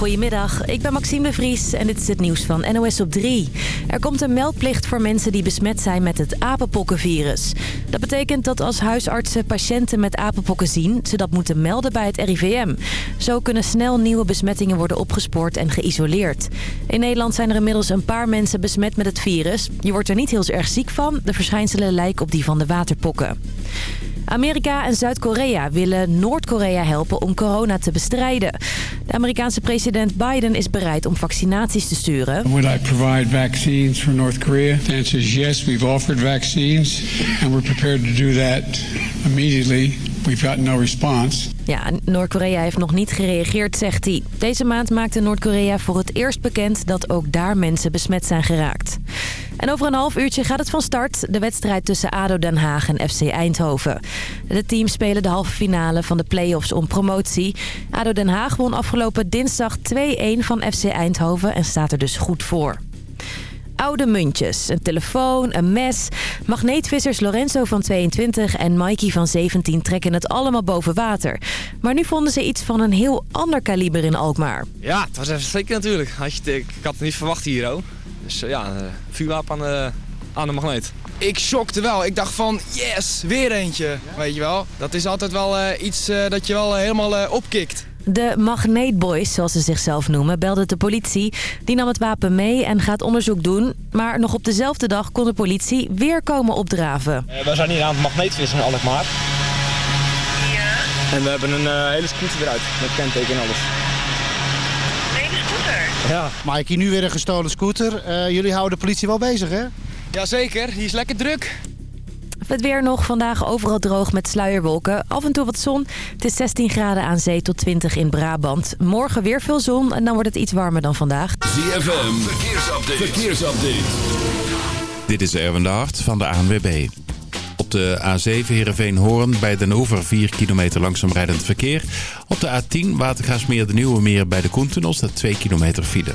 Goedemiddag, ik ben Maxime de Vries en dit is het nieuws van NOS op 3. Er komt een meldplicht voor mensen die besmet zijn met het apenpokkenvirus. Dat betekent dat als huisartsen patiënten met apenpokken zien... ze dat moeten melden bij het RIVM. Zo kunnen snel nieuwe besmettingen worden opgespoord en geïsoleerd. In Nederland zijn er inmiddels een paar mensen besmet met het virus. Je wordt er niet heel erg ziek van. De verschijnselen lijken op die van de waterpokken. Amerika en Zuid-Korea willen Noord-Korea helpen om corona te bestrijden. De Amerikaanse president Biden is bereid om vaccinaties te sturen. Would I provide vaccines for North Korea? The answer is yes. We've offered vaccines and we're prepared to do that immediately. We've got no response. Ja, Noord-Korea heeft nog niet gereageerd, zegt hij. Deze maand maakte Noord-Korea voor het eerst bekend dat ook daar mensen besmet zijn geraakt. En over een half uurtje gaat het van start, de wedstrijd tussen ADO Den Haag en FC Eindhoven. De teams spelen de halve finale van de play-offs om promotie. ADO Den Haag won afgelopen dinsdag 2-1 van FC Eindhoven en staat er dus goed voor oude muntjes, een telefoon, een mes. Magneetvissers Lorenzo van 22 en Mikey van 17 trekken het allemaal boven water. Maar nu vonden ze iets van een heel ander kaliber in Alkmaar. Ja, het was even schrikken natuurlijk. Had je, ik had het niet verwacht hier ook. Dus eh, ja, vuurwapen aan de, aan de magneet. Ik shockte wel. Ik dacht van, yes, weer eentje. Weet je wel. Dat is altijd wel uh, iets uh, dat je wel helemaal opkikt. De Magneetboys, zoals ze zichzelf noemen, belden de politie. Die nam het wapen mee en gaat onderzoek doen. Maar nog op dezelfde dag kon de politie weer komen opdraven. Uh, we zijn hier aan het magneetvissen in Alkmaar. Ja. En we hebben een uh, hele scooter eruit, met kenteken en alles. Een hele scooter? Ja. Mikey, nu weer een gestolen scooter. Uh, jullie houden de politie wel bezig, hè? Jazeker, die is lekker druk. Het weer nog vandaag overal droog met sluierwolken. Af en toe wat zon. Het is 16 graden aan zee tot 20 in Brabant. Morgen weer veel zon en dan wordt het iets warmer dan vandaag. ZFM, verkeersupdate. verkeersupdate. Dit is Erwin de Hart van de ANWB. Op de A7 Heerenveen-Hoorn bij Den Oever 4 kilometer langzaam rijdend verkeer. Op de A10 Watergaasmeer de Nieuwe Meer bij de Koentunnel staat 2 kilometer file.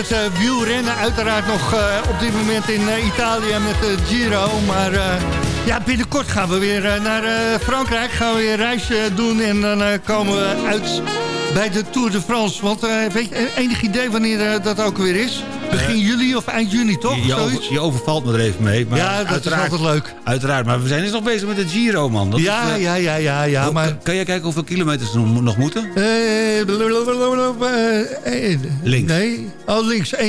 Het uh, wielrennen uiteraard nog uh, op dit moment in uh, Italië met de Giro. Maar ja, binnenkort gaan we weer naar Frankrijk. Gaan we weer een reisje doen en dan komen we uit bij de Tour de France. Want weet je, enig idee wanneer dat ook weer is? Begin juli of eind juni, toch? Je, je, je, overvalt me er even mee. Maar ja, dat is altijd leuk. Uiteraard, maar we zijn dus nog bezig met de Giro, man. Dat ja, is, ja, ja, ja, ja. maar... Kan jij kijken hoeveel kilometers er nog moeten? Uh, links. Nee, oh, links 31,2,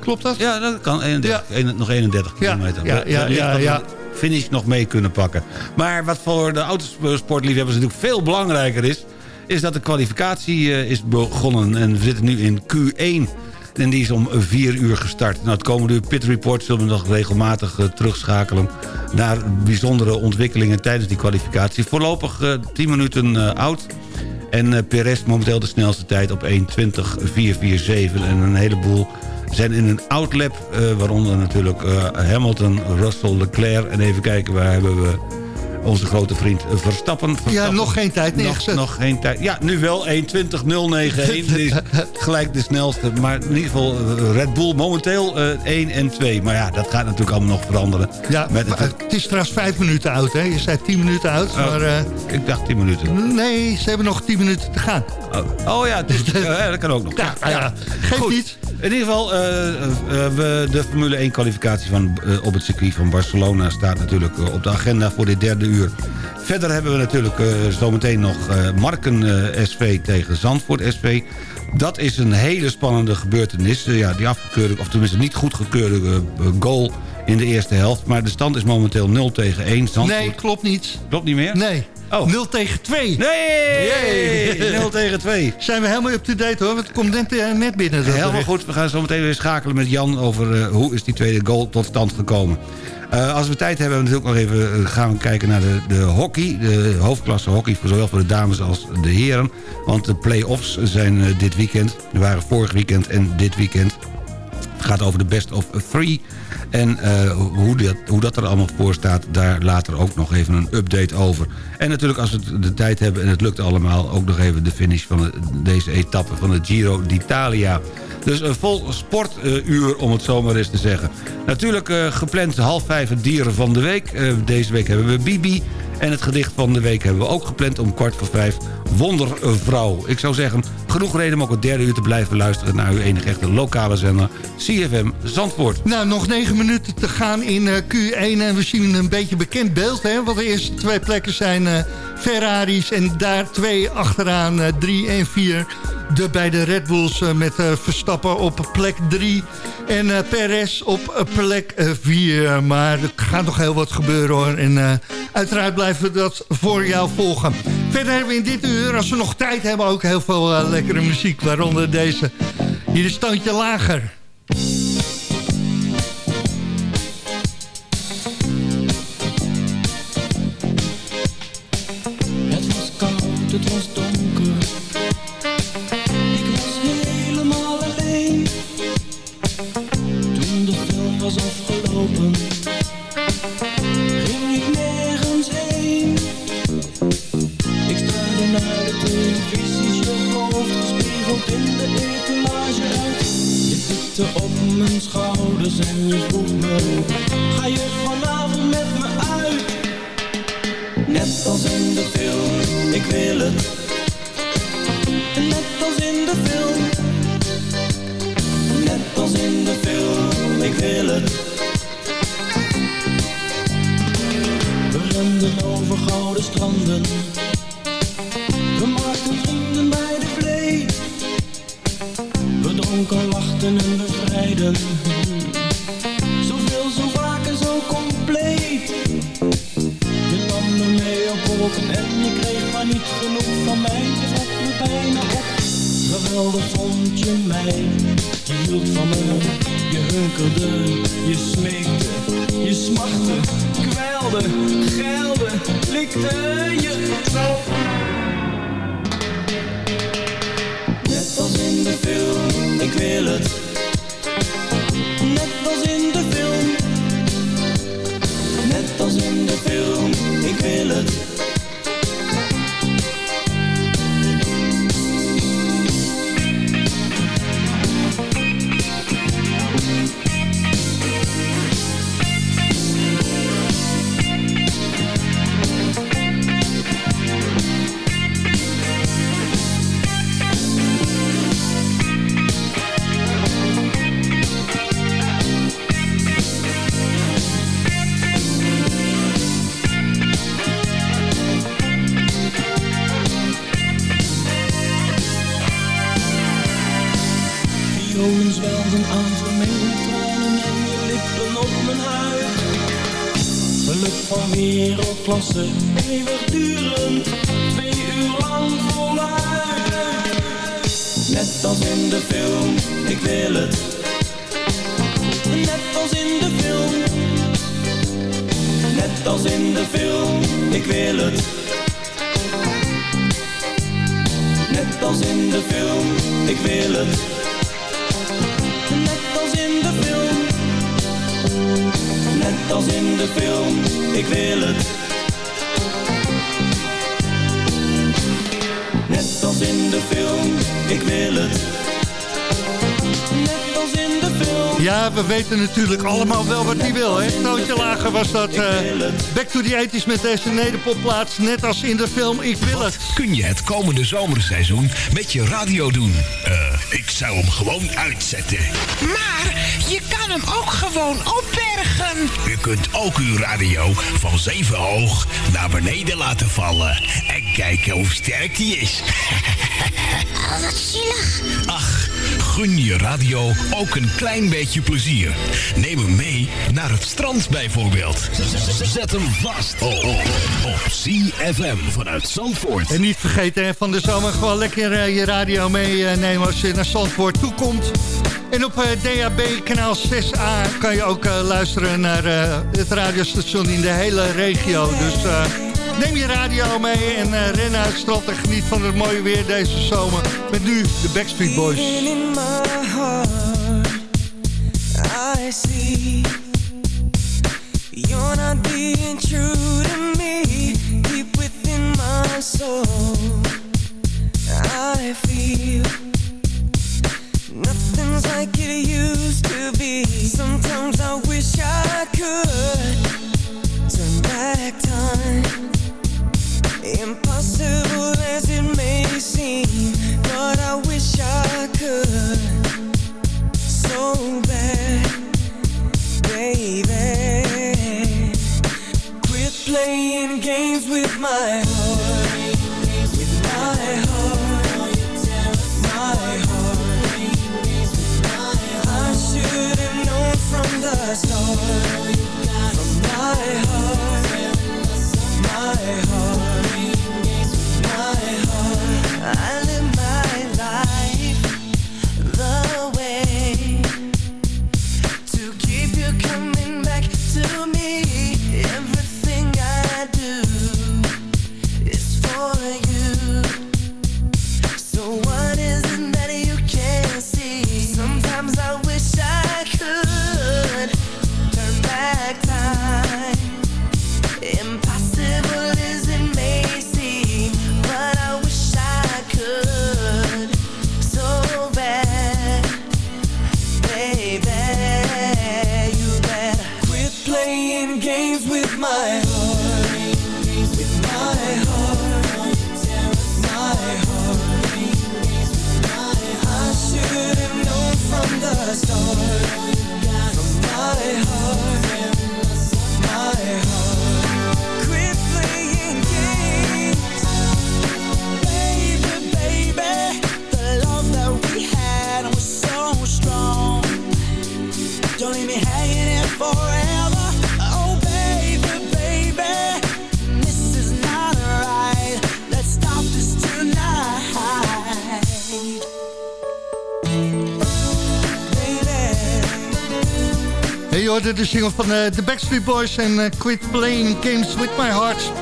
klopt dat? Ja, dat kan. 31, ja. nog 31 kilometer. Ja, ja, ja. ja, Finish nog mee kunnen pakken. Maar wat voor de autosportliefhebbers natuurlijk veel belangrijker is... is dat de kwalificatie is begonnen. En we zitten nu in Q1... En die is om 4 uur gestart. Nou, het komende uur Pit Report zullen we nog regelmatig uh, terugschakelen... naar bijzondere ontwikkelingen tijdens die kwalificatie. Voorlopig uh, 10 minuten uh, oud. En Perez momenteel de snelste tijd op 1.20.447. En een heleboel zijn in een outlap. waaronder natuurlijk Hamilton, Russell, Leclerc. En even kijken, waar hebben we onze grote vriend Verstappen. Verstappen. Ja, nog geen tijd neergezet. Nog, nog geen tijd. Ja, nu wel 1.20.091. is gelijk de snelste. Maar in ieder geval eh, Red Bull momenteel uh, eh, 1 en 2. Maar ja, dat gaat natuurlijk allemaal nog veranderen. Ja, Met het, het, is trouwens 5 minuten oud, hè? Je zei 10 minuten oud, oh, maar... Uh, ik dacht 10 minuten. Nee, ze hebben nog 10 minuten te gaan. Oh, oh ja, dus, dat kan ook nog. Ja, ja, ja. geeft niet. In ieder geval, we, de Formule 1 kwalificatie van, op het circuit van Barcelona... staat natuurlijk op de agenda voor dit derde uur. Verder hebben we natuurlijk zometeen nog Marken SV tegen Zandvoort SV. Dat is een hele spannende gebeurtenis. ja, die afgekeurde, of tenminste niet goedgekeurde goal in de eerste helft. Maar de stand is momenteel 0 tegen 1. Zandvoort... Nee, klopt niet. Klopt niet meer? Nee. Oh. 0 tegen 2. Nee! 0 tegen 2. Zijn we helemaal up-to-date hoor. Het komt net, uh, net binnen. Helemaal bericht. goed. We gaan zo meteen weer schakelen met Jan over uh, hoe is die tweede goal tot stand gekomen. Uh, als we tijd hebben, natuurlijk nog even, gaan we kijken naar de, de hockey. De hoofdklasse hockey, voor zowel voor de dames als de heren. Want de play-offs zijn dit weekend. Die waren vorig weekend en dit weekend. Het gaat over de best of three. En uh, hoe, dat, hoe dat er allemaal voor staat, daar later ook nog even een update over. En natuurlijk als we de tijd hebben en het lukt allemaal... ook nog even de finish van de, deze etappe van de Giro d'Italia. Dus een vol sportuur, om het zo maar eens te zeggen. Natuurlijk uh, gepland half vijf het dieren van de week. Uh, deze week hebben we Bibi. En het gedicht van de week hebben we ook gepland om kwart voor vijf. Wondervrouw. Ik zou zeggen, genoeg reden om ook het derde uur te blijven luisteren... naar uw enige echte lokale zender, CFM Zandvoort. Nou, nog negen minuten te gaan in eh, Q1 en we zien een beetje bekend beeld. Hè? Want de eerste twee plekken zijn uh, Ferraris en daar twee achteraan, uh, drie en vier. De beide Red Bulls met Verstappen op plek drie en Perez op plek vier. Maar er gaat nog heel wat gebeuren hoor. En uiteraard blijven we dat voor jou volgen. Verder hebben we in dit uur, als we nog tijd hebben, ook heel veel lekkere muziek. Waaronder deze. Hier is standje lager. the certain natuurlijk allemaal wel wat hij wil. Hè? Toontje lager was dat. eh, back to the 80s met deze nederpopplaats. Net als in de film Ik wil het. Kun je het komende zomerseizoen met je radio doen? Eh, ik zou hem gewoon uitzetten. Maar je kan hem ook gewoon opbergen. U kunt ook uw radio van zeven hoog naar beneden laten vallen. En kijken hoe sterk die is. Oh, wat zielig. Ach, gun je radio ook een klein beetje plezier. Neem hem mee naar het strand bijvoorbeeld. Zet hem vast op, op, op CFM vanuit Zandvoort. En niet vergeten van de zomer gewoon lekker eh, je radio meenemen als je naar Zandvoort toekomt. En op eh, DAB kanaal 6A kan je ook eh, luisteren naar eh, het radiostation in de hele regio. Dus eh, neem je radio mee en eh, ren naar het strand en geniet van het mooie weer deze zomer. Met nu de Backstreet Boys. In my heart, I see you're not being true to me. Deep within my soul, I feel nothing's like it used to be. Sometimes I wish I could turn back time. Start, from the start. my heart, I hoorde de single van eh, de Backstreet Boys en eh, Quit Playing Games With My Heart.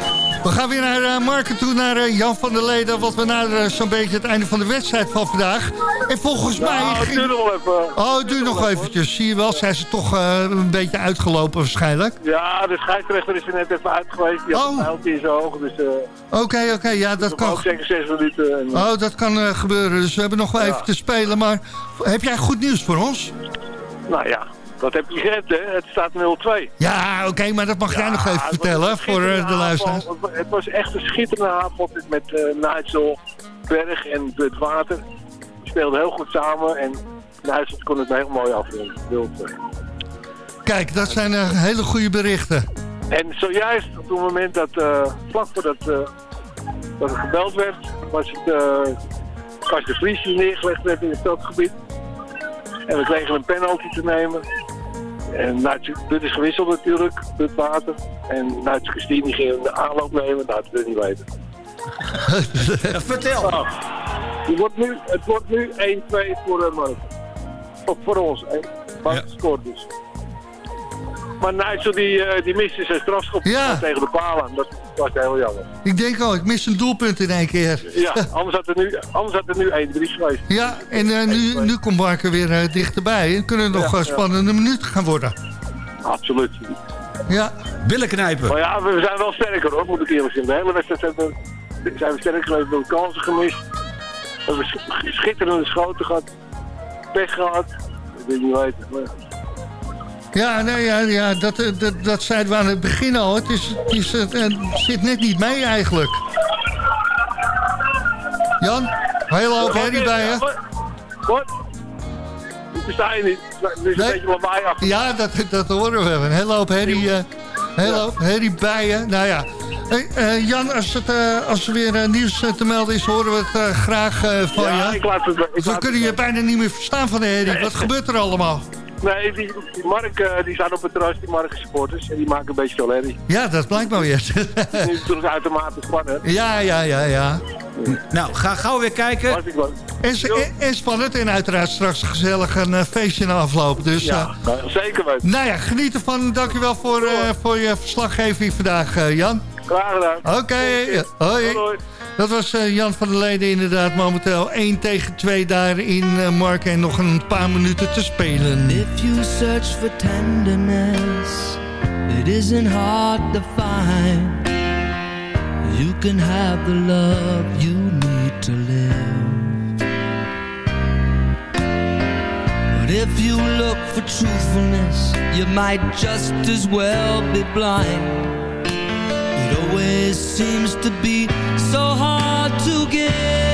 We gaan weer naar uh, Marken toe, naar eh, Jan van der Leden... want we naderen zo'n beetje het einde van de wedstrijd van vandaag. En volgens mij... Ging- duur nog even. Oh, het duurt nog eventjes. Zie je wel, zijn ze toch eh, een beetje uitgelopen waarschijnlijk. Ja, de scheidsrechter is er net even uit geweest. Die had een pijltje in zijn oog. Dus eh Oké, oké, ja, dat kan... ook zeker zes minuten. En, Oh, dat kan eh, gebeuren. Dus we hebben nog wel Ja. even te spelen. Maar heb jij goed nieuws voor ons? Nou ja, dat heb je gered, hè. Het staat 0-2. Ja, oké, maar dat mag jij nog even vertellen voor eh, de luisteraars. Het wa- Het was echt een schitterende avond met uh, Nigel, Berg en het water. Die speelden heel goed samen en Nigel kon het heel mooi afronden. Kijk, dat zijn eh, hele goede berichten. En zojuist op het moment dat, vlak voordat eh, dat er gebeld werd, was het uh, was de Vries die neergelegd werd in het veldgebied. En we kregen een penalty te nemen. En dit is gewisseld natuurlijk, het water. En nou, Christine ging de aanloop nemen. Nou, dat wil niet weten. Vertel. Nou, het wordt nu, het wordt nu 1-2 voor. Of voor ons. hè. Mark scoort dus. Maar Nigel die, eh, die miste zijn strafschop Ja. tegen de palen. Dat was heel jammer. Ik denk al, ik mis een doelpunt in één keer. Ja, anders had er nu, anders had er nu 1-3 geweest. Ja, en eh, nu, nu komt Marken weer eh, dichterbij. En kunnen nog Ja, ja. spannende minuten gaan worden. Absoluut. Ja. Billen knijpen. Maar ja, we zijn wel sterker hoor, moet ik eerlijk zeggen. De hele wedstrijd zijn we, zijn we sterker geweest, we hebben kansen gemist. We hebben sch- schitterende schoten gehad. Pech gehad. Ik niet weten. Maar- Ja, nou ja, ja dat, eh, dat, dat zeiden we aan het begin al. Het, is, het, is, het, zit net niet mee eigenlijk. Jan, hele hoop herrie bij je. Wat? Versta je niet. Er is een Nee. beetje lawaai achter. Ja, dat, dat horen we. Een hele hoop herrie, eh, hele hoop herrie. Nou ja. Hey, eh, Jan, als, het, als er weer nieuws te melden is, horen we het graag van Ja, je. ik laat het- ik Want we laat kunnen het- je bijna niet meer verstaan van de herrie. Wat gebeurt er allemaal? Nee, die, die Mark eh, die staat op het terras, die Mark supporters. En die maken een beetje veel herrie. Ja, dat blijkt maar weer. Het is natuurlijk uitermate spannend. ja, ja, ja, ja. Nou, ga gauw weer kijken. En, en, en spannend en uiteraard straks gezellig een eh, feestje na afloop. Dus Ja, eh, nou, zeker weten. nou ja, geniet ervan. Dankjewel voor, voor je verslaggeving vandaag, Jan. Graag gedaan. Oké, hoi. Doei. Dat was eh, Jan van der Leden inderdaad momenteel 1 tegen 2 daar in eh Marken en nog een paar minuten te spelen. If you search for tenderness, it isn't hard to find. You can have the love you need to live. But if you look for truthfulness, you might just as well be blind. Always seems to be so hard to give.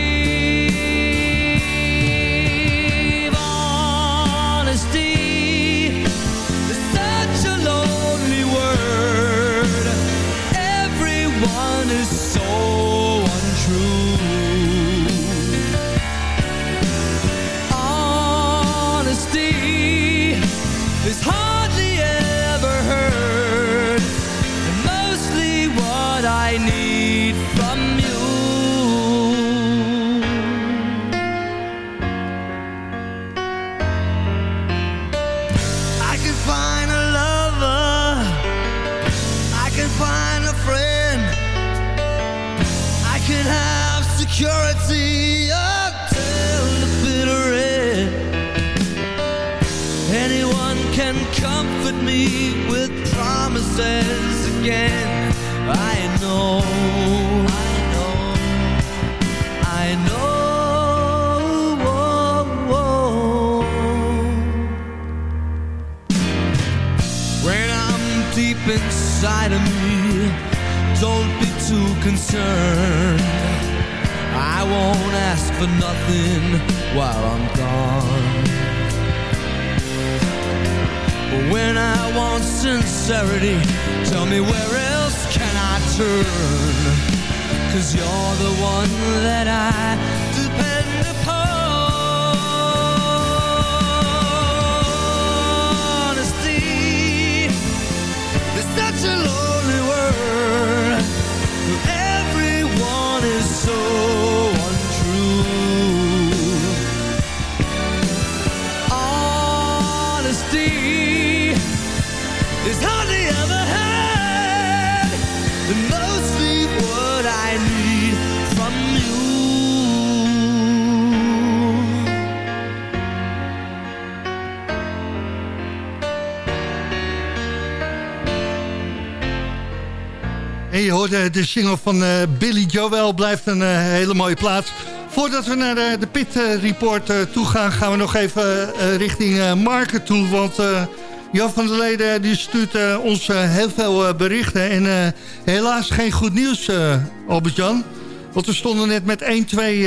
De single van uh, Billy Joel. Blijft een uh, hele mooie plaats. Voordat we naar de, de Pit Report toe gaan... gaan we nog even richting Marken toe. Want Jan van der Leden die stuurt ons heel veel berichten. En helaas geen goed nieuws, Albert-Jan. Want we stonden net met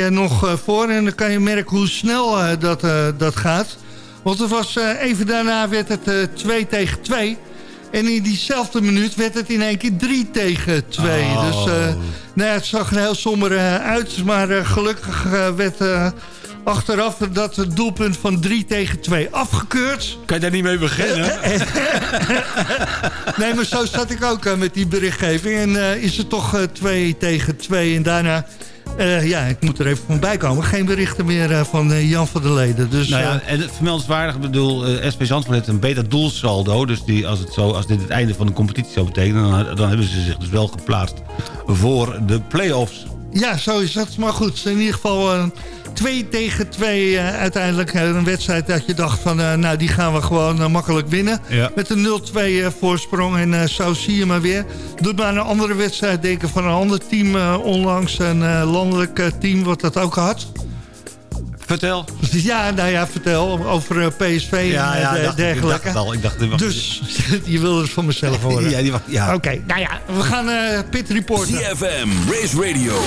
1-2 nog voor. En dan kan je merken hoe snel dat, dat gaat. Want het was, even daarna werd het 2 tegen 2... En in diezelfde minuut werd het in één keer 3 tegen 2. Oh. Dus uh, nou ja, het zag er heel somber uh, uit. Maar uh, gelukkig werd achteraf dat doelpunt van 3 tegen 2 afgekeurd. Kan je daar niet mee beginnen? nee, maar zo zat ik ook met die berichtgeving. En is het toch 2 tegen 2. En daarna uh, ja, ik moet er even van bij komen. Geen berichten meer uh, van uh, Jan van der Leden. Dus, nou ja, en het vermeldenswaardig, ik bedoel, SP Zandvoort heeft een beter doelsaldo. Dus die, als, het zo, als dit het einde van de competitie zou betekenen... Dan, dan hebben ze zich dus wel geplaatst voor de play-offs. Ja, zo is het. Maar goed, in ieder geval 2 tegen 2 uh, uiteindelijk. een wedstrijd dat je dacht van, uh, nou die gaan we gewoon uh, makkelijk winnen. Ja. Met een 0-2 voorsprong en zo zie je maar weer. Doet maar een andere wedstrijd denken van een ander team onlangs. Een landelijk team wat dat ook had. Vertel. Ja, nou ja, vertel over PSV ja, en ja, dacht, dergelijke. Ik dacht, ik dacht, ik dus je wilde het van mezelf horen. ja, die, ja. Oké, okay, nou ja, we gaan Pit Reporten. CFM, Race Radio,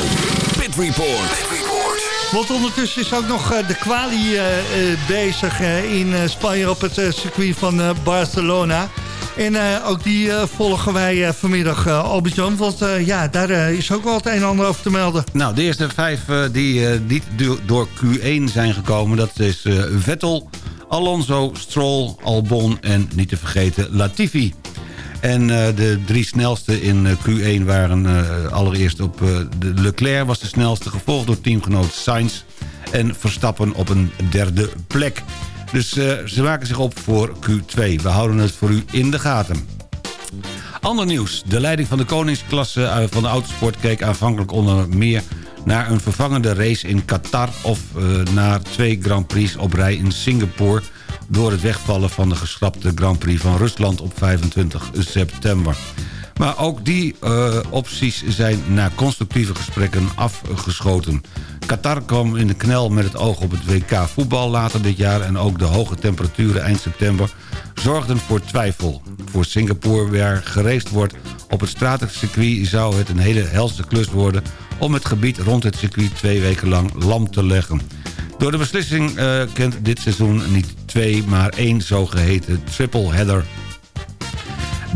Pit Report. Pit Report. Want ondertussen is ook nog de kwalie uh, uh, bezig uh, in Spanje op het circuit van Barcelona. En ook die volgen wij vanmiddag, Albert-Jan. Want ja, daar is ook wel het een en ander over te melden. Nou, de eerste vijf die niet door Q1 zijn gekomen... dat is Vettel, Alonso, Stroll, Albon en niet te vergeten Latifi. En uh, de drie snelste in uh, Q1 waren uh, allereerst op de Leclerc was de snelste... gevolgd door teamgenoot Sainz en Verstappen op een derde plek. Dus ze maken zich op voor Q2. We houden het voor u in de gaten. Ander nieuws. De leiding van de koningsklasse van de autosport keek aanvankelijk onder meer naar een vervangende race in Qatar... of naar twee Grand Prix op rij in Singapore door het wegvallen van de geschrapte Grand Prix van Rusland op 25 september. Maar ook die uh, opties zijn na constructieve gesprekken afgeschoten. Qatar kwam in de knel met het oog op het WK voetbal later dit jaar... en ook de hoge temperaturen eind september zorgden voor twijfel. Voor Singapore, waar gereest wordt op het stratencircuit... zou het een hele helse klus worden om het gebied rond het circuit twee weken lang lam te leggen. Door de beslissing uh, kent dit seizoen niet twee, maar één zogeheten triple header.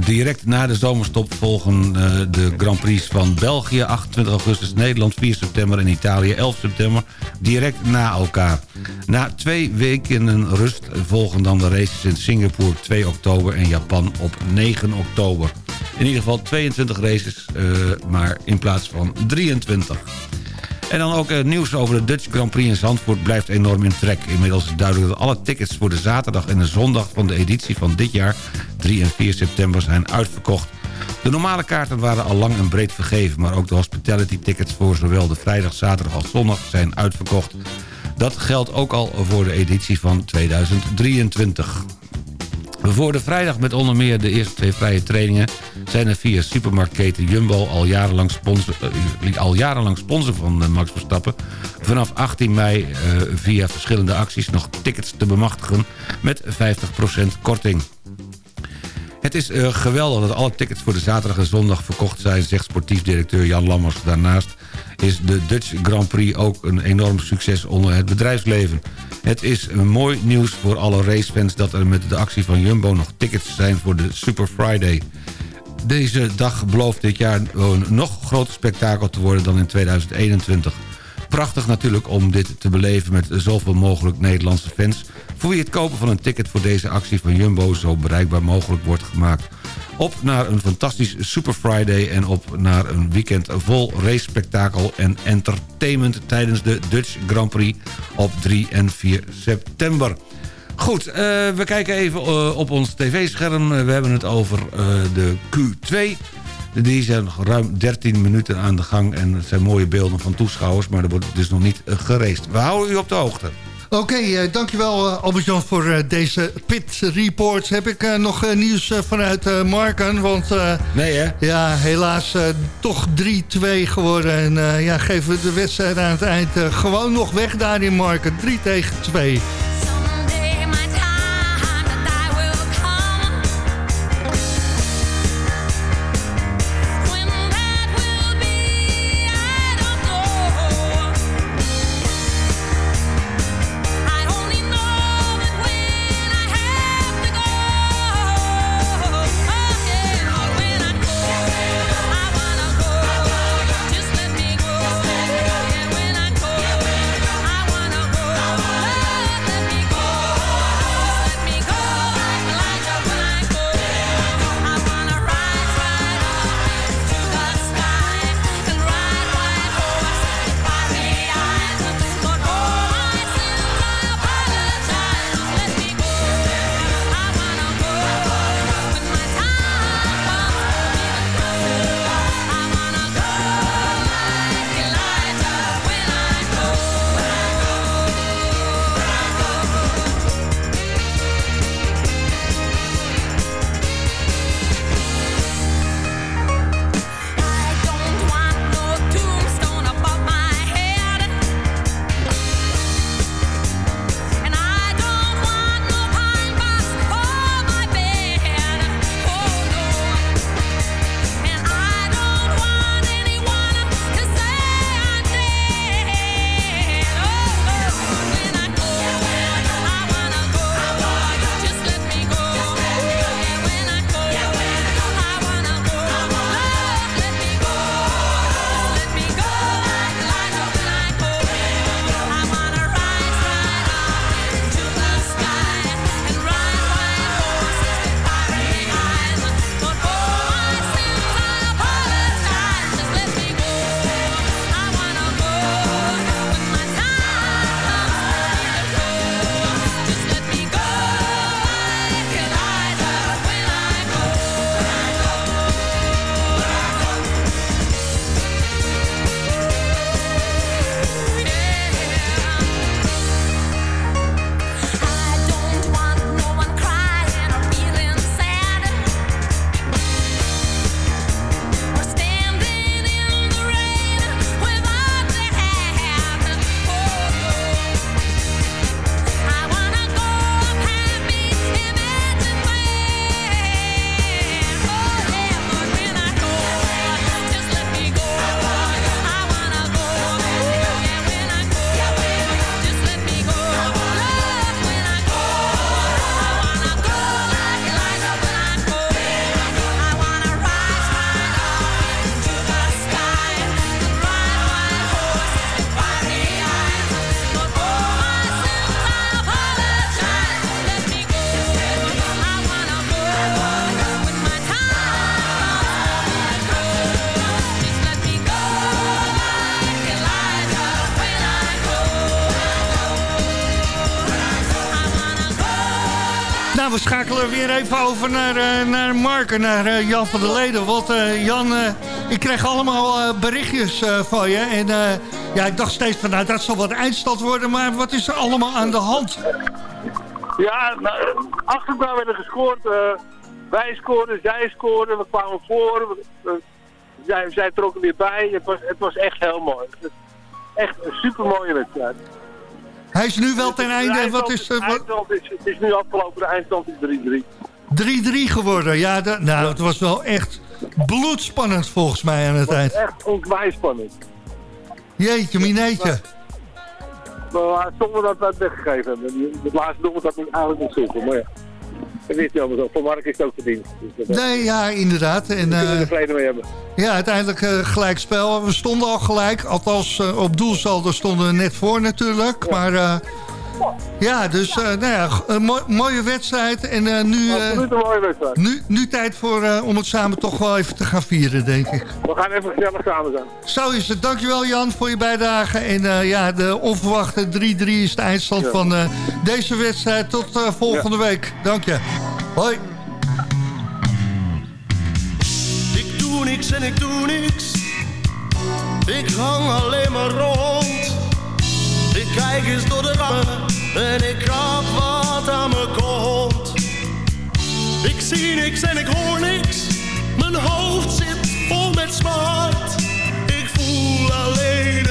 Direct na de zomerstop volgen uh, de Grand Prix van België 28 augustus, Nederland 4 september en Italië 11 september direct na elkaar. Na twee weken rust volgen dan de races in Singapore 2 oktober en Japan op 9 oktober. In ieder geval 22 races, uh, maar in plaats van 23. En dan ook uh, nieuws over de Dutch Grand Prix in Zandvoort blijft enorm in trek. Inmiddels is duidelijk dat alle tickets voor de zaterdag en de zondag van de editie van dit jaar, 3 en 4 september, zijn uitverkocht. De normale kaarten waren al lang en breed vergeven... maar ook de hospitality tickets voor zowel de vrijdag, zaterdag als zondag zijn uitverkocht. Dat geldt ook al voor de editie van 2023. Voor de vrijdag met onder meer de eerste twee vrije trainingen... zijn er via supermarktketen Jumbo al jarenlang sponsor, uh, al jarenlang sponsor van uh, Max Verstappen... vanaf 18 mei via verschillende acties nog tickets te bemachtigen... met 50% korting. Het is geweldig dat alle tickets voor de zaterdag en zondag verkocht zijn... zegt sportief directeur Jan Lammers. Daarnaast is de Dutch Grand Prix ook een enorm succes onder het bedrijfsleven. Het is een mooi nieuws voor alle racefans... dat er met de actie van Jumbo nog tickets zijn voor de Super Friday. Deze dag belooft dit jaar een nog groter spektakel te worden dan in 2021 prachtig natuurlijk om dit te beleven met zoveel mogelijk Nederlandse fans... voor wie het kopen van een ticket voor deze actie van Jumbo zo bereikbaar mogelijk wordt gemaakt. Op naar een fantastisch Super Friday en op naar een weekend vol race-spektakel en entertainment... tijdens de Dutch Grand Prix op 3 en 4 september. Goed, uh, we kijken even uh, op ons tv-scherm. we hebben het over de Q2... Die zijn ruim 13 minuten aan de gang. En het zijn mooie beelden van toeschouwers. Maar er wordt dus nog niet gereest. We houden u op de hoogte. Oké, eh, dankjewel uh, Albert-Jan voor uh, deze pit report. Heb ik nog nieuws vanuit Marken? Want nee, hè? ja, helaas toch 3-2 geworden. En ja, geven we de wedstrijd aan het eind gewoon nog weg daar in Marken. 3 tegen 2. Weer even over naar, uh, naar Marken, naar uh, Jan van der Leden. Want uh, Jan, ik kreeg allemaal berichtjes van je. En ja, ik dacht steeds van, nou, dat zal wat eindstand worden. Maar wat is er allemaal aan de hand? Ja, nou, achter elkaar werden gescoord. wij scoorden, zij scoorden, we kwamen voor. zij, zij trokken weer bij. Het was, het was echt heel mooi. Echt een super mooie wedstrijd. Hij is nu wel ten einde. Wat is, uh, wat... is, het is nu afgelopen, de eindstand is 3-3. 3-3 geworden, ja. De, nou, het was wel echt bloedspannend volgens mij aan het eind. echt onwijs spannend. Jeetje, mineetje. Maar zonder dat we het weggegeven hebben. Het laatste doel dat we eigenlijk niet zoeken, maar ja. Dat wist je allemaal zo. Voor Mark is het ook verdiend. Dus nee, ja, inderdaad. En, we kunnen er vrede mee hebben. Ja, uiteindelijk uh, gelijk spel. We stonden al gelijk. Althans, uh, op doelsaldo stonden we net voor natuurlijk. Ja. Maar ja, dus nou ja, een mo mooie wedstrijd. En nu, Absoluut een mooie wedstrijd. Nu, nu tijd voor, om het samen toch wel even te gaan vieren, denk ik. We gaan even gezellig samen zijn. Zo is het. Dankjewel Jan voor je bijdrage. En ja, de onverwachte 3-3 is de eindstand ja. van deze wedstrijd. Tot volgende ja. week. Dank je. Hoi. Ik doe niks en ik doe niks. Ik hang alleen maar rond. Ik kijk eens door de ramen en ik krap wat aan me kont. Ik zie niks en ik hoor niks, mijn hoofd zit vol met smart. Ik voel alleen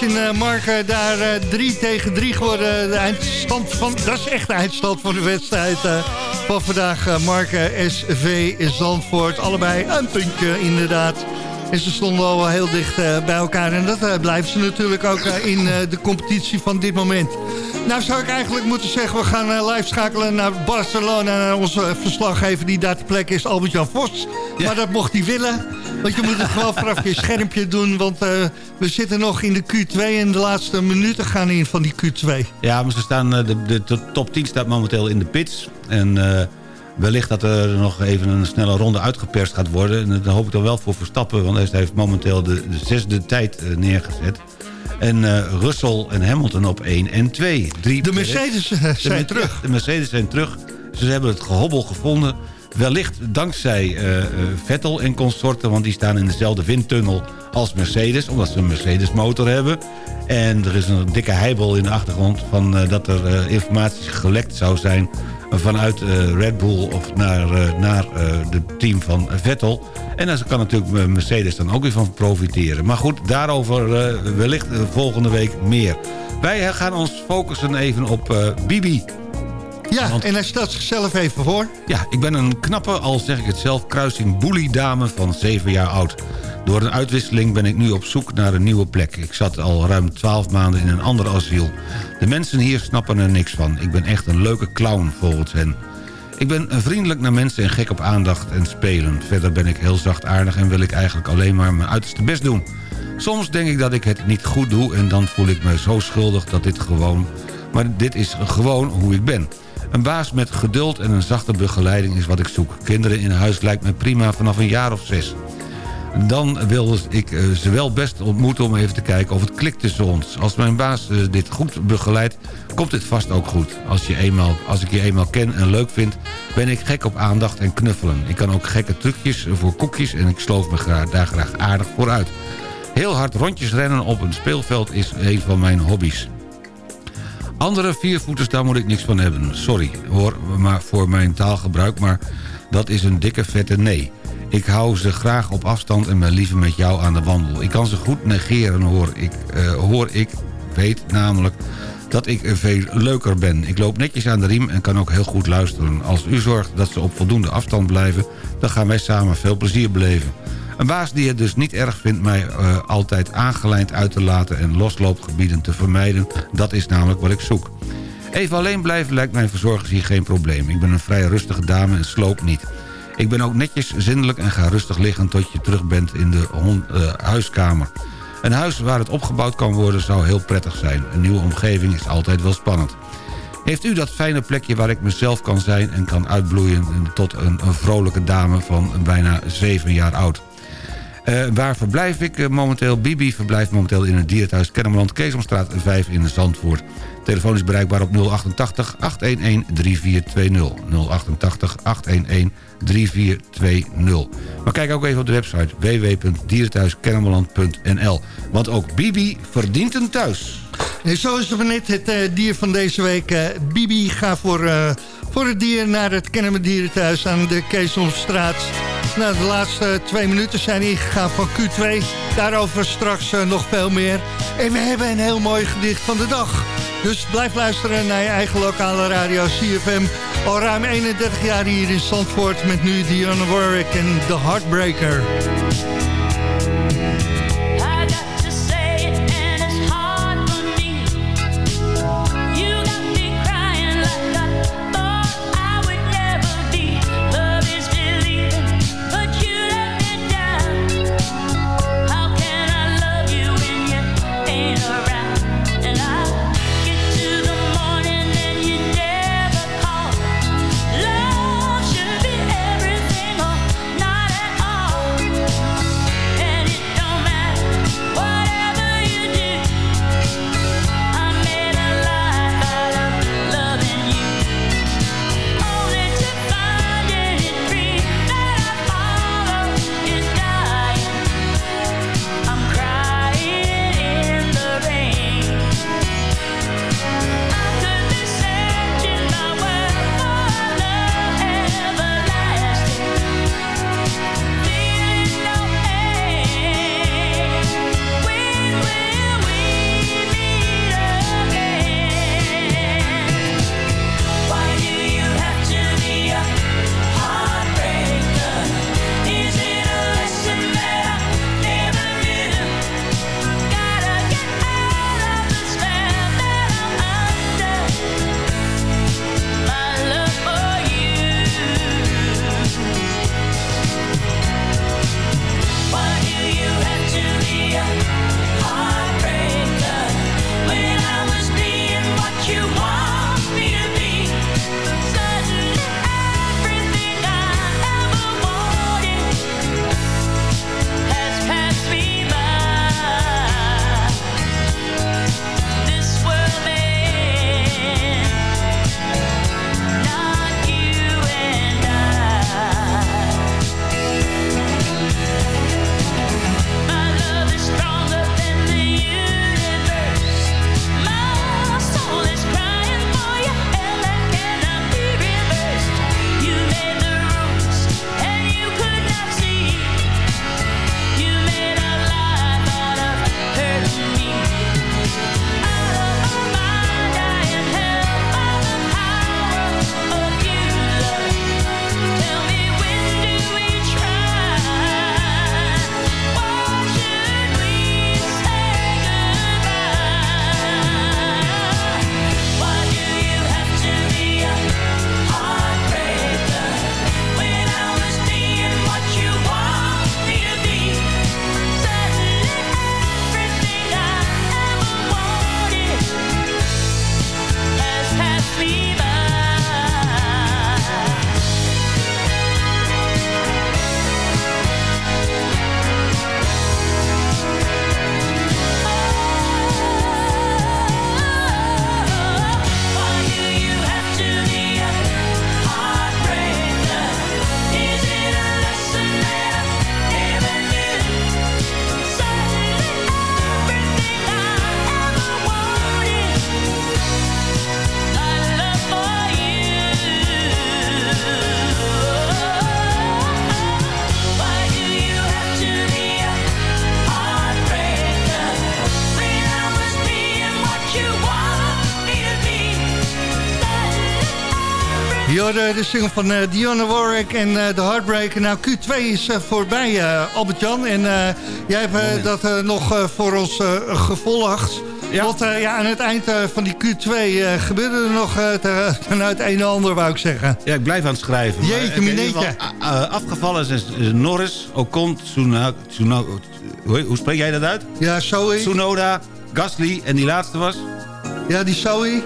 In eh, Marken daar eh, 3 tegen 3 geworden. De eindstand van, dat is echt de eindstand van de wedstrijd eh, van vandaag. eh, Marken SV Zandvoort. Allebei een puntje inderdaad. En ze stonden al wel heel dicht eh, bij elkaar. En dat eh, blijven ze natuurlijk ook eh, in eh, de competitie van dit moment. Nou zou ik eigenlijk moeten zeggen... we gaan eh, live schakelen naar Barcelona... naar onze verslaggever die daar ter plekke is, Albert-Jan Vos. Maar dat mocht hij willen. Want je moet het gewoon vanaf je schermpje doen. Want eh, we zitten nog in de Q2 en de laatste minuten gaan in van die Q2. Ja, maar ze staan, eh, de, de, top 10 staat momenteel in de pits. En eh, wellicht dat er nog even een snelle ronde uitgeperst gaat worden. En dat hoop ik dan wel voor Verstappen. Want hij heeft momenteel de, de zesde tijd neergezet. En Russell en Hamilton op 1 en 2. Drie De Mercedes zijn de, terug. De Mercedes zijn terug. Ze hebben het gehobbel gevonden. Wellicht dankzij eh, eh, Vettel en consorten... want die staan in dezelfde windtunnel als Mercedes... omdat ze een Mercedes motor hebben. En er is een dikke heibel in de achtergrond... van eh, dat er informatie gelekt zou zijn... vanuit Red Bull of naar, naar het team van Vettel. En daar kan natuurlijk Mercedes dan ook weer van profiteren. Maar goed, daarover wellicht volgende week meer. Wij gaan ons focussen even op Bibi. Ja, en hij stelt zichzelf even voor. Ja, ik ben een knappe, al zeg ik het zelf, kruising boelie-dame van 7 jaar oud. Door een uitwisseling ben ik nu op zoek naar een nieuwe plek. Ik zat al ruim 12 maanden in een ander asiel. De mensen hier snappen er niks van. Ik ben echt een leuke clown volgens hen. Ik ben vriendelijk naar mensen en gek op aandacht en spelen. Verder ben ik heel zachtaardig en wil ik eigenlijk alleen maar mijn uiterste best doen. Soms denk ik dat ik het niet goed doe en dan voel ik me zo schuldig dat dit gewoon... Maar dit is gewoon hoe ik ben. Een baas met geduld en een zachte begeleiding is wat ik zoek. Kinderen in huis lijkt me prima vanaf een jaar of zes. Dan wil ik eh, ze wel best ontmoeten om even te kijken of het klikt tussen ons. Als mijn baas eh, dit goed begeleidt, komt dit vast ook goed. Als, je eenmaal, als ik je eenmaal ken en leuk vind, ben ik gek op aandacht en knuffelen. Ik kan ook gekke trucjes voor koekjes en ik sloof me graag, daar graag aardig voor uit. Heel hard rondjes rennen op een speelveld is een van mijn hobby's. Andere viervoeters, daar moet ik niks van hebben. Sorry hoor, maar voor mijn taalgebruik, maar dat is een dikke vette nee. Ik hou ze graag op afstand en ben liever met jou aan de wandel. Ik kan ze goed negeren, hoor ik, uh, hoor ik weet namelijk dat ik veel leuker ben. Ik loop netjes aan de riem en kan ook heel goed luisteren. Als u zorgt dat ze op voldoende afstand blijven... dan gaan wij samen veel plezier beleven. Een baas die het dus niet erg vindt mij uh, altijd aangelijnd uit te laten... en losloopgebieden te vermijden, dat is namelijk wat ik zoek. Even alleen blijven lijkt mijn verzorgers hier geen probleem. Ik ben een vrij rustige dame en sloop niet. Ik ben ook netjes zindelijk en ga rustig liggen tot je terug bent in de uh, huiskamer. Een huis waar het opgebouwd kan worden zou heel prettig zijn. Een nieuwe omgeving is altijd wel spannend. Heeft u dat fijne plekje waar ik mezelf kan zijn en kan uitbloeien tot een, een vrolijke dame van bijna 7 jaar oud? Uh, waar verblijf ik uh, momenteel? Bibi verblijft momenteel in het dierenthuis Kennemerland... Keesomstraat 5 in Zandvoort. Telefoon is bereikbaar op 088 811 3420. 088 811 3420. Maar kijk ook even op de website www.dierenthuiskennemerland.nl. Want ook Bibi verdient een thuis. En zo is het net het uh, dier van deze week. Bibi gaat voor, voor het dier naar het Kennemer Dierenthuis aan de Keesomstraat. Nou, de laatste twee minuten zijn ingegaan van Q2. Daarover straks nog veel meer. En we hebben een heel mooi gedicht van de dag. Dus blijf luisteren naar je eigen lokale radio CFM. Al ruim 31 jaar hier in Zandvoort met nu Dionne Warwick en The Heartbreaker. Hoorde de single van uh, Dionne Warwick en uh, The Heartbreaker. Nou, Q2 is uh, voorbij, Albert-Jan. En jij hebt dat nog voor ons gevolgd. Ja. Want ja, aan het eind van die Q2 gebeurde er nog vanuit een en ander, wou ik zeggen. Ja, ik blijf aan het schrijven. Jeetje, mineetje. afgevallen is Norris, Ocon, Tsunoda... Hoe, hoe spreek jij dat uit? Ja, Zoe. Tsunoda, Gasly en die laatste was? Ja, die Zoe.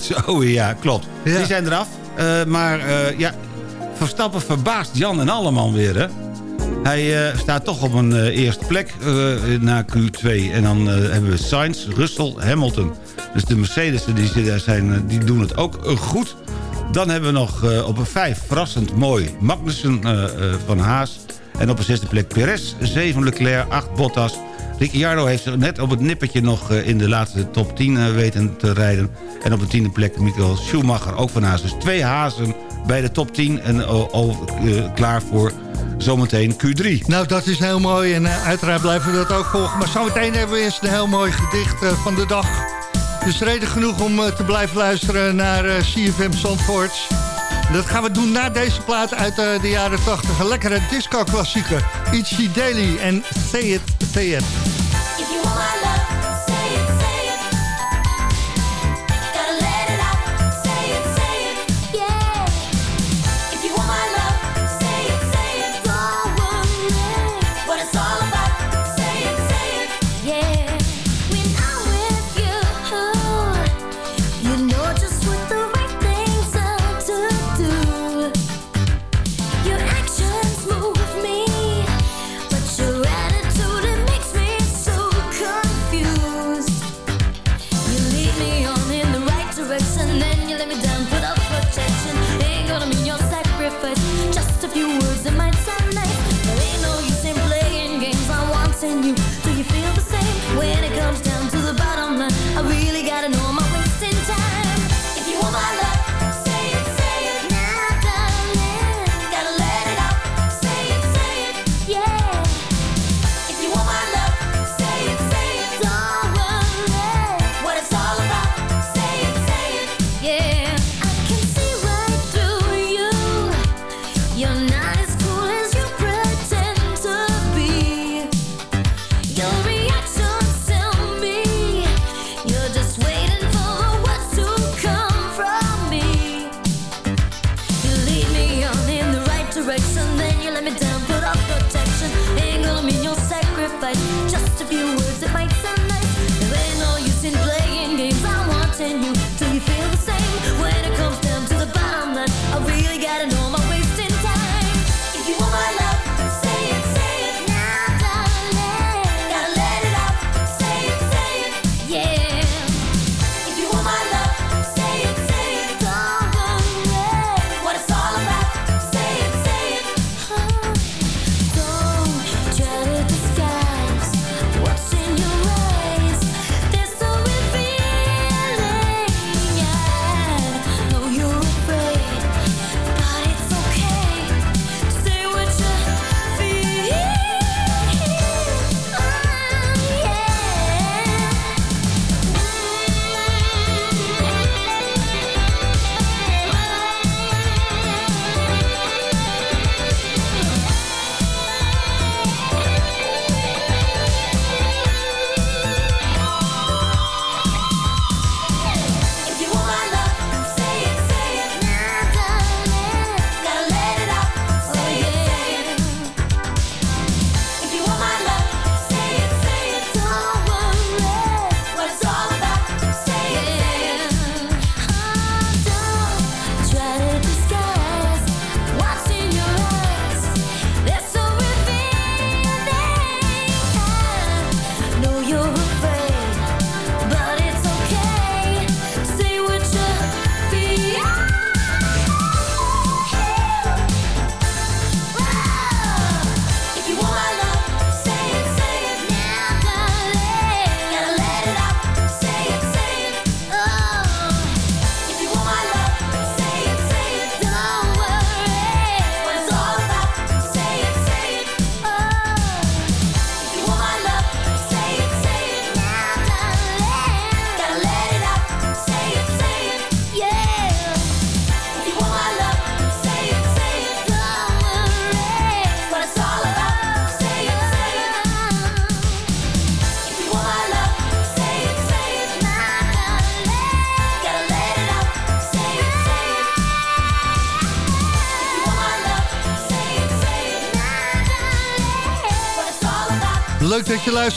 Zoe, ja, klopt. Ja. Die zijn eraf. Uh, maar uh, ja, Verstappen verbaast Jan en Alleman weer, hè? Hij uh, staat toch op een eerste plek na Q2. En dan hebben we Sainz, Russell, Hamilton. Dus de Mercedes die daar zijn, die doen het ook goed. Dan hebben we nog op een vijf, verrassend mooi, Magnussen van Haas. En op een zesde plek Perez, zeven Leclerc, acht Bottas... Ricciardo heeft net op het nippertje nog in de laatste top 10 weten te rijden. En op de tiende plek Michael Schumacher, ook van Haas. Dus twee hazen bij de top 10 en al uh, klaar voor zometeen Q3. Nou, dat is heel mooi en uiteraard blijven we dat ook volgen. Maar zometeen hebben we eerst een heel mooi gedicht van de dag. Dus reden genoeg om te blijven luisteren naar CFM Zandvoorts. Dat gaan we doen na deze plaat uit de jaren 80. Een lekkere disco-klassieker. Itchy Daily en Say It, Say It.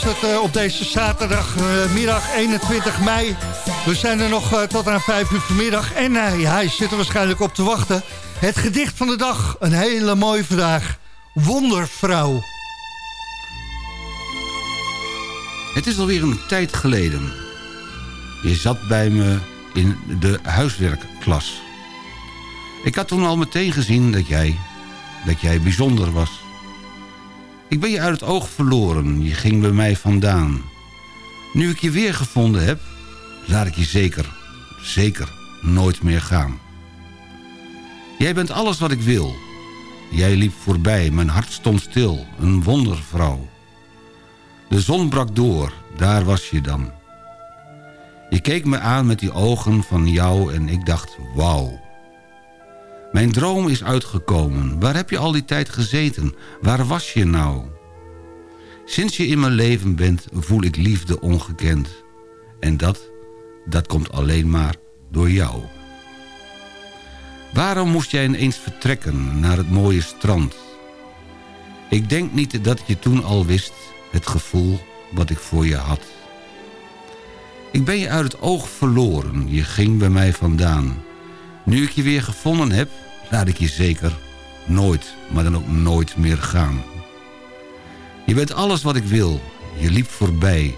Luistert uh, op deze zaterdagmiddag uh, 21 mei. We zijn er nog uh, tot aan 5 uur vanmiddag. En je zit er waarschijnlijk op te wachten. Het gedicht van de dag, een hele mooie vandaag. Wondervrouw. Het is alweer een tijd geleden. Je zat bij me in de huiswerkklas. Ik had toen al meteen gezien dat jij, dat jij bijzonder was. Ik ben je uit het oog verloren, je ging bij mij vandaan. Nu ik je weer gevonden heb, laat ik je zeker, zeker nooit meer gaan. Jij bent alles wat ik wil. Jij liep voorbij, mijn hart stond stil, een wondervrouw. De zon brak door, daar was je dan. Je keek me aan met die ogen van jou en ik dacht, wauw. Mijn droom is uitgekomen. Waar heb je al die tijd gezeten? Waar was je nou? Sinds je in mijn leven bent, voel ik liefde ongekend. En dat, dat komt alleen maar door jou. Waarom moest jij ineens vertrekken naar het mooie strand? Ik denk niet dat je toen al wist, het gevoel wat ik voor je had. Ik ben je uit het oog verloren, je ging bij mij vandaan. Nu ik je weer gevonden heb, laat ik je zeker nooit, maar dan ook nooit meer gaan. Je bent alles wat ik wil, je liep voorbij.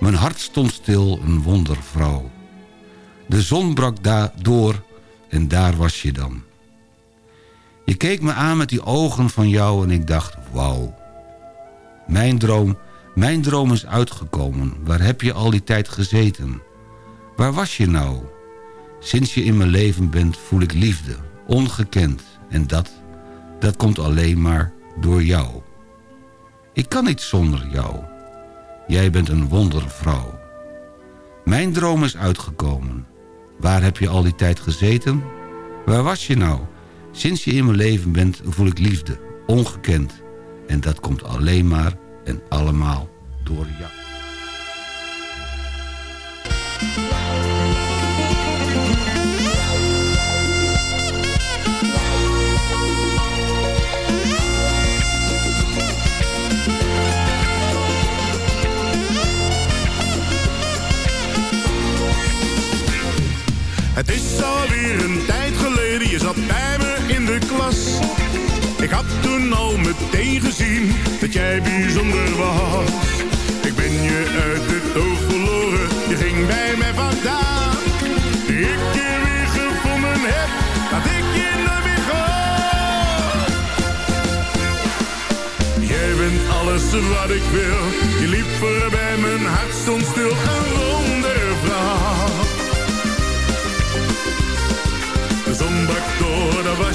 Mijn hart stond stil, een wondervrouw. De zon brak daar door en daar was je dan. Je keek me aan met die ogen van jou en ik dacht, wauw. Mijn droom, mijn droom is uitgekomen. Waar heb je al die tijd gezeten? Waar was je nou? Sinds je in mijn leven bent voel ik liefde, ongekend. En dat, dat komt alleen maar door jou. Ik kan niet zonder jou. Jij bent een wondervrouw. Mijn droom is uitgekomen. Waar heb je al die tijd gezeten? Waar was je nou? Sinds je in mijn leven bent voel ik liefde, ongekend. En dat komt alleen maar en allemaal door jou. Is alweer een tijd geleden, je zat bij me in de klas. Ik had toen al meteen gezien dat jij bijzonder was. Ik ben je uit het oog verloren, je ging bij mij vandaan. Ik je weer gevonden heb, dat ik je nooit meer. Jij bent alles wat ik wil, je liep voorbij, mijn hart stond stil, een wondervrouw.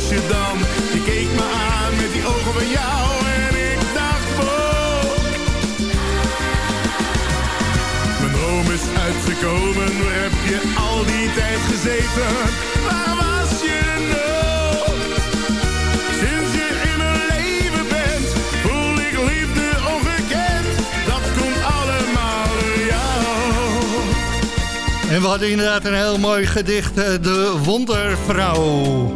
Was je keek me aan met die ogen van jou en ik dacht, wow. Mijn droom is uitgekomen, waar heb je al die tijd gezeten? Waar was je nou? Sinds je in mijn leven bent, voel ik liefde ongekend. Dat komt allemaal jou. En we hadden inderdaad een heel mooi gedicht, eh, De Wondervrouw.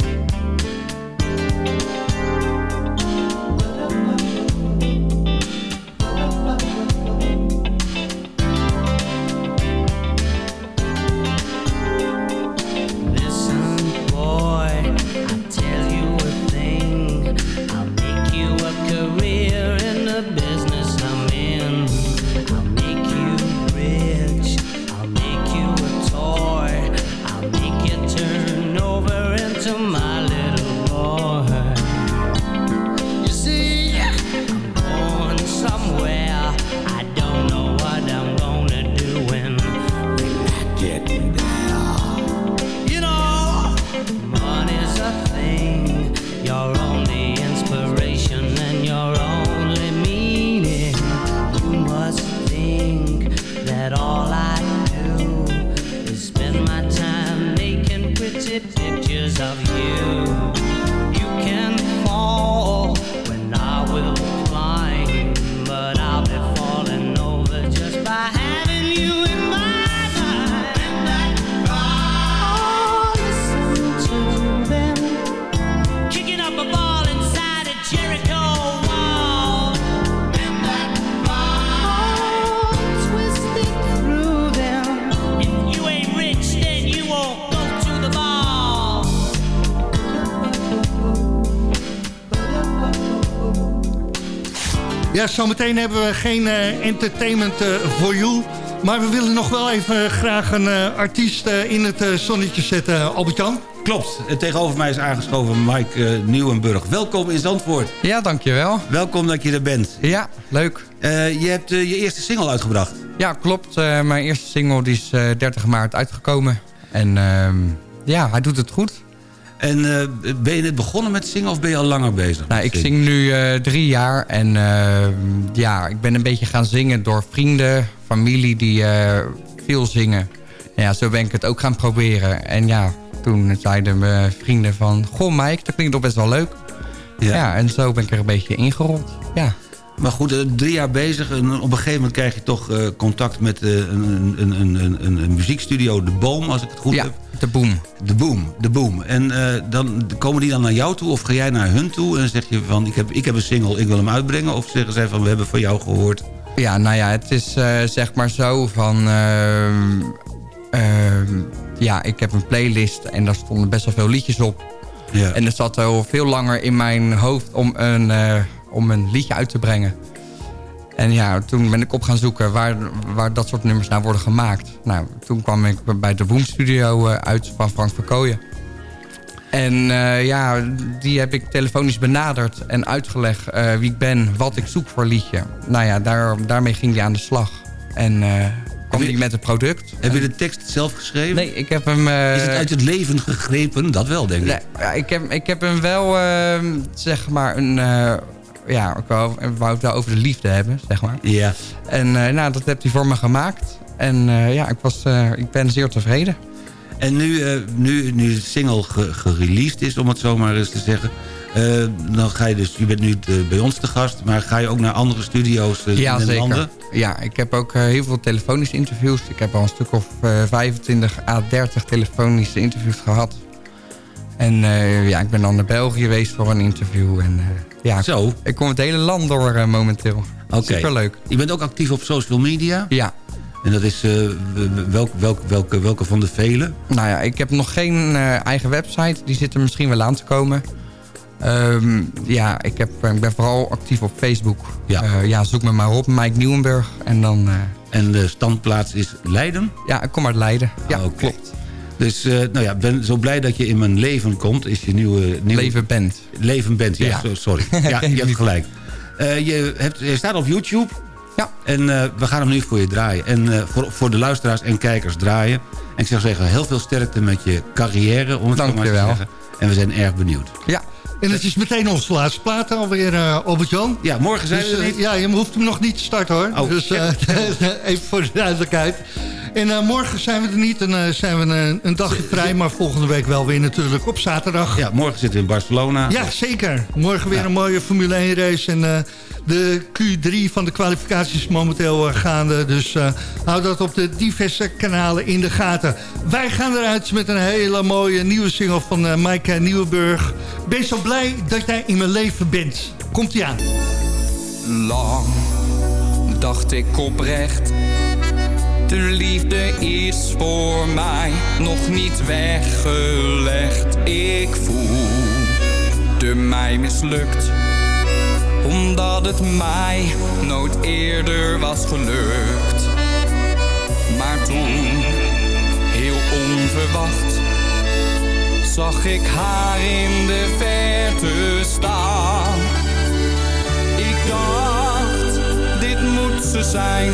Ja, zometeen hebben we geen eh, entertainment eh, voor you. Maar we willen nog wel even graag een eh, artiest eh, in het eh, zonnetje zetten, Albert-Jan. Klopt. En tegenover mij is aangeschoven Mike eh, Nieuwenburg. Welkom in Zandvoort. Ja, dankjewel. Welkom dat je er bent. Ja, leuk. Eh, je hebt eh, je eerste single uitgebracht. Ja, klopt. Eh, mijn eerste single die is eh, 30 maart uitgekomen. En ehm, ja, hij doet het goed. En eh, ben je net begonnen met zingen of ben je al langer bezig? Nou, ik zing nu eh, drie jaar en ehm, ja, ik ben een beetje gaan zingen door vrienden, familie die eh, veel zingen. En ja, zo ben ik het ook gaan proberen. En ja, toen zeiden mijn vrienden van, goh Mike, dat klinkt toch best wel leuk. Ja. en zo ben ik er een beetje ingerold. Ja. Maar goed, eh, drie jaar bezig en op een gegeven moment krijg je toch eh, contact met eh, een, een, een, een, een, een muziekstudio, De Boom, als ik het goed Ja, heb. De Boom. De Boom, De Boom. En dan komen die dan naar jou toe of ga jij naar hun toe en zeg je van ik heb, ik heb een single, ik wil hem uitbrengen? Of zeggen zij van we hebben van jou gehoord? Ja, nou ja, het is zeg maar zo van... ehm, ehm, ja, ik heb een playlist en daar stonden best wel veel liedjes op. Ja. En het zat al veel langer in mijn hoofd om een, om een liedje uit te brengen. En ja, toen ben ik op gaan zoeken waar, waar dat soort nummers nou worden gemaakt. Nou, toen kwam ik bij de Boom Studio eh, uit van Frank Verkooyen. En eh, ja, die heb ik telefonisch benaderd en uitgelegd eh, wie ik ben, wat ik zoek voor liedje. Nou ja, daar, daarmee ging hij aan de slag. En kwam hij met het product. Heb je de tekst zelf geschreven? Nee, ik heb hem... Is het uit het leven gegrepen? Dat wel, denk ik. Nee, ja, ik, heb, ik heb hem wel, zeg maar, een... ja, ik wou, wou het wel over de liefde hebben, zeg maar. Ja. En eh, nou, dat heeft hij voor me gemaakt. En eh, ja, ik, was, eh, ik ben zeer tevreden. En nu, nu, nu de single ge- gereleased is, om het zo maar eens te zeggen... dan ga je dus, je bent nu bij ons te gast... maar ga je ook naar andere studio's ja, in de zeker. landen? Ja, ik heb ook heel veel telefonische interviews. Ik heb al een stuk of eh, 25 à 30 telefonische interviews gehad. En ja, ik ben dan naar België geweest voor een interview. En ja, Zo. ik kom het hele land door eh, momenteel. Oké. Superleuk. Je bent ook actief op social media? Ja. En dat is eh, welk, welk, welke, welke van de vele? Nou ja, ik heb nog geen eh, eigen website. Die zit er misschien wel aan te komen. Ehm, ja, ik, heb, ik ben vooral actief op Facebook. Ja. Ja, zoek me maar op, Mike Nieuwenburg. En dan... En de standplaats is Leiden? ja, ik kom uit Leiden. Ja, Oké. klopt. Dus eh, nou ja, ik ben zo blij dat je in mijn leven komt. Is je nieuwe... nieuwe Leven bent. Leven bent, ja, Ja. zo- sorry. Ja, je hebt gelijk. Eh, je, hebt, je staat op YouTube. Ja. En eh, we gaan hem nu voor je draaien. En eh, voor, voor de luisteraars en kijkers draaien. En ik zou zeggen, heel veel sterkte met je carrière, om het Dank maar je te wel. zeggen. En we zijn erg benieuwd. Ja. En het is meteen onze laatste plaat alweer, eh Albert-Jan. Ja, morgen zijn Dus, we er niet. ja, je hoeft hem nog niet te starten hoor. Oh, dus eh, even voor de duidelijkheid. En eh, morgen zijn we er niet en eh, zijn we een, een dagje vrij. Maar volgende week wel weer natuurlijk op zaterdag. Ja, morgen zitten we in Barcelona. Ja, zeker. Morgen weer Ja. een mooie Formule 1 race. En eh, de Q3 van de kwalificaties is momenteel eh, gaande. Dus eh, hou dat op de diverse kanalen in de gaten. Wij gaan eruit met een hele mooie nieuwe single van eh Maaike Nieuwenburg. Ben zo blij dat jij in mijn leven bent. Komt-ie aan. Lang dacht ik oprecht. De liefde is voor mij nog niet weggelegd. Ik voel de mij mislukt. Omdat het mij nooit eerder was gelukt. Maar toen, heel onverwacht, zag ik haar in de verte staan. Ik dacht, dit moet ze zijn.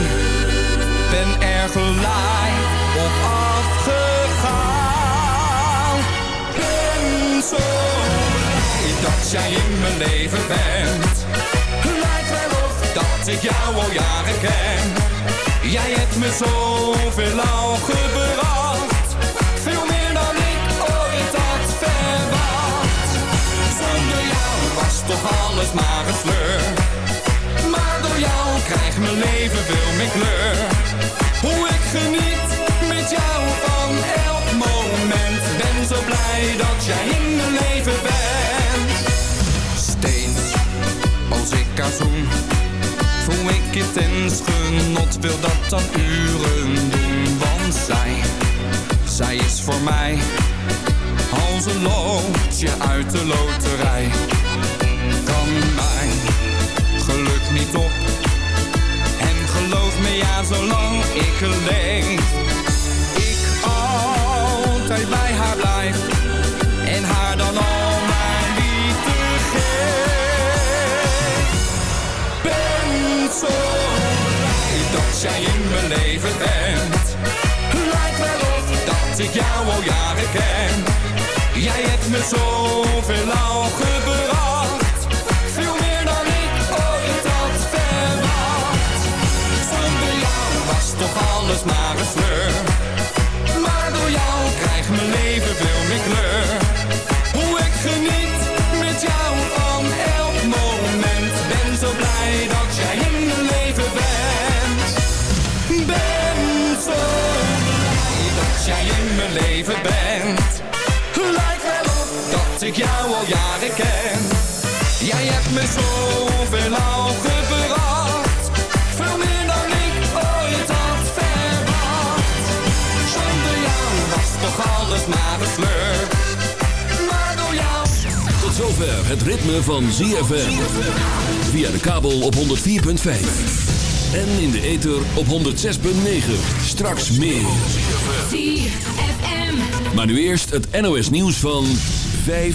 Ben er gelijk op afgegaan. Ben zo dat jij in mijn leven bent. Lijkt wel of dat ik jou al jaren ken. Jij hebt me zoveel al gebracht. Veel meer dan ik ooit had verwacht. Zonder jou was toch alles maar een sleur. Maar door jou krijgt mijn leven veel meer kleur. Intens genot. Wil dat dan uren doen, want zij, zij is voor mij als een loodje uit de loterij. Kan mijn geluk niet top. En geloof me ja, zolang ik leef, ik altijd bij haar blijf. En haar zo blij dat jij in mijn leven bent. Lijkt wel of dat ik jou al jaren ken. Jij hebt me zoveel al gebracht. Veel meer dan ik ooit had verwacht. Zonder jou was toch alles maar een sleur. Maar door jou krijgt mijn leven veel al jaren ken. Jij hebt me zoveel al gebracht. Veel meer dan ik ooit had verwacht. Zonder jou was toch alles maar een sleur. Maar door jou... Tot zover het ritme van ZFM. Via de kabel op 104.5. En in de ether op 106.9. Straks meer. ZFM. Maar nu eerst het NOS nieuws van 5